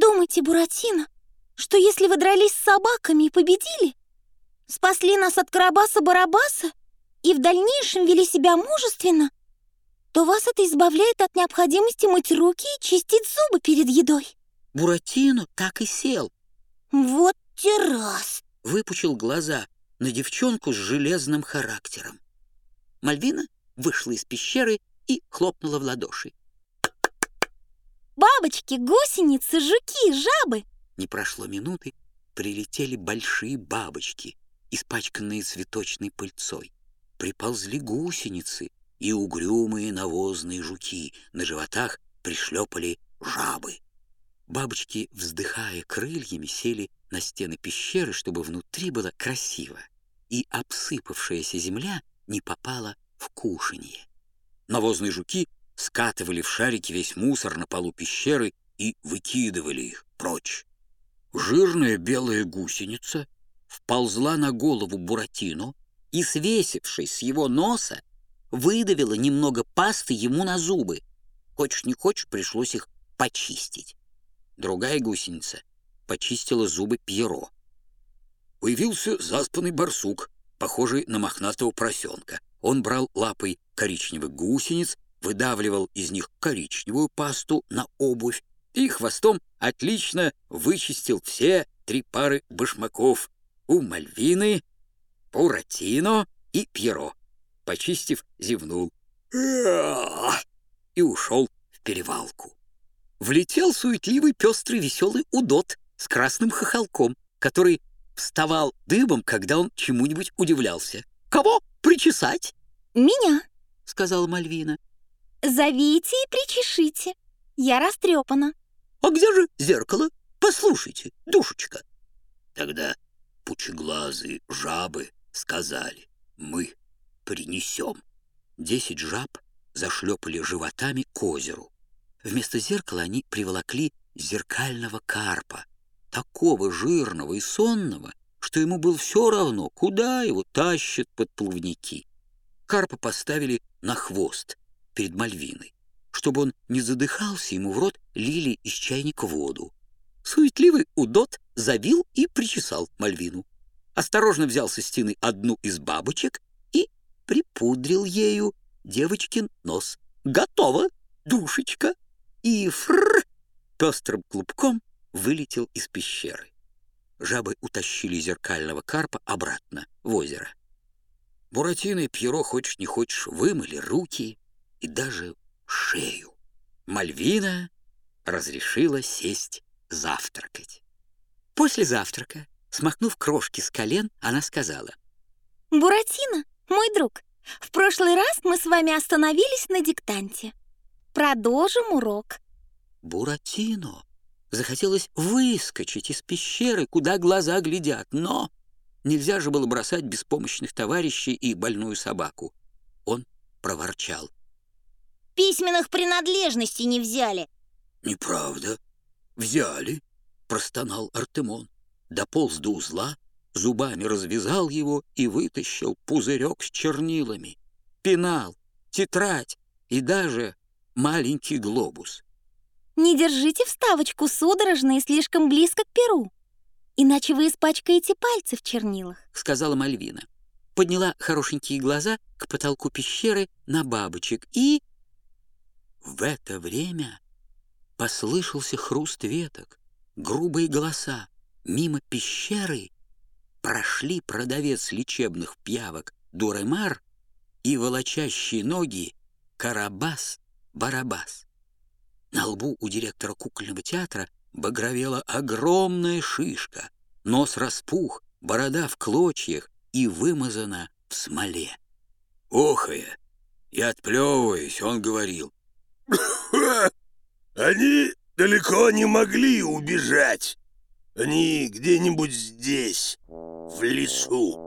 Думайте, Буратино, что если вы дрались с собаками и победили, спасли нас от Карабаса-Барабаса и в дальнейшем вели себя мужественно, то вас это избавляет от необходимости мыть руки и чистить зубы перед едой. Буратино так и сел, Вот террас. выпучил глаза на девчонку с железным характером. Мальвина вышла из пещеры и хлопнула в ладоши. Бабочки, гусеницы, жуки, жабы. Не прошло минуты, прилетели большие бабочки, испачканные цветочной пыльцой. Приползли гусеницы и угрюмые навозные жуки, на животах пришлепали жабы. Бабочки, вздыхая крыльями, сели на стены пещеры, чтобы внутри было красиво, и обсыпавшаяся земля не попала в кушанье. Навозные жуки скатывали в шарики весь мусор на полу пещеры и выкидывали их прочь. Жирная белая гусеница вползла на голову Буратино и, свесившись с его носа, выдавила немного пасты ему на зубы. Хочешь не хочешь, пришлось их почистить. Другая гусеница почистила зубы Пьеро. Появился заспанный барсук, похожий на мохнатого поросенка. Он брал лапой коричневых гусениц, выдавливал из них коричневую пасту на обувь и хвостом отлично вычистил все три пары башмаков у Мальвины, Буратино и Пьеро. Почистив, зевнул и ушел в перевалку. Влетел суетливый, пестрый, веселый удот с красным хохолком, который вставал дыбом, когда он чему-нибудь удивлялся. «Кого причесать?» Меня. — сказала Мальвина. Зовите и причешите. Я растрепана. «А где же зеркало? Послушайте, душечка!» Тогда пучеглазые жабы сказали, «Мы принесем». Десять жаб зашлепали животами к озеру. Вместо зеркала они приволокли зеркального карпа, такого жирного и сонного, что ему было все равно, куда его тащат подплавники. Карпа поставили на хвост перед Мальвиной. Чтобы он не задыхался, ему в рот лили из чайника воду. Суетливый удот завил и причесал Мальвину. Осторожно взял со стены одну из бабочек и припудрил ею девочкин нос. «Готово, душечка!» И фррр пестрым клубком вылетел из пещеры. Жабы утащили зеркального карпа обратно в озеро. Буратино и Пьеро, хочешь не хочешь, вымыли руки и даже шею. Мальвина разрешила сесть завтракать. После завтрака, смахнув крошки с колен, она сказала, Буратино, мой друг, в прошлый раз мы с вами остановились на диктанте. Продолжим урок. «Буратино!» Захотелось выскочить из пещеры, куда глаза глядят, но нельзя же было бросать беспомощных товарищей и больную собаку. Он проворчал. Письменных принадлежностей не взяли. «Неправда. Взяли», — простонал Артемон. Дополз до узла, зубами развязал его и вытащил пузырек с чернилами, пенал, тетрадь и даже маленький глобус. Не держите вставочку судорожно и слишком близко к перу, иначе вы испачкаете пальцы в чернилах. — сказала Мальвина. Подняла хорошенькие глаза к потолку пещеры на бабочек и... В это время послышался хруст веток, грубые голоса. Мимо пещеры прошли продавец лечебных пьявок Дуремар и волочащие ноги Карабас-Барабас. На лбу у директора кукольного театра багровела огромная шишка, нос распух, борода в клочьях и вымазана в смоле. Охая и отплевываясь, он говорил, Они далеко не могли убежать. Они где-нибудь здесь, в лесу.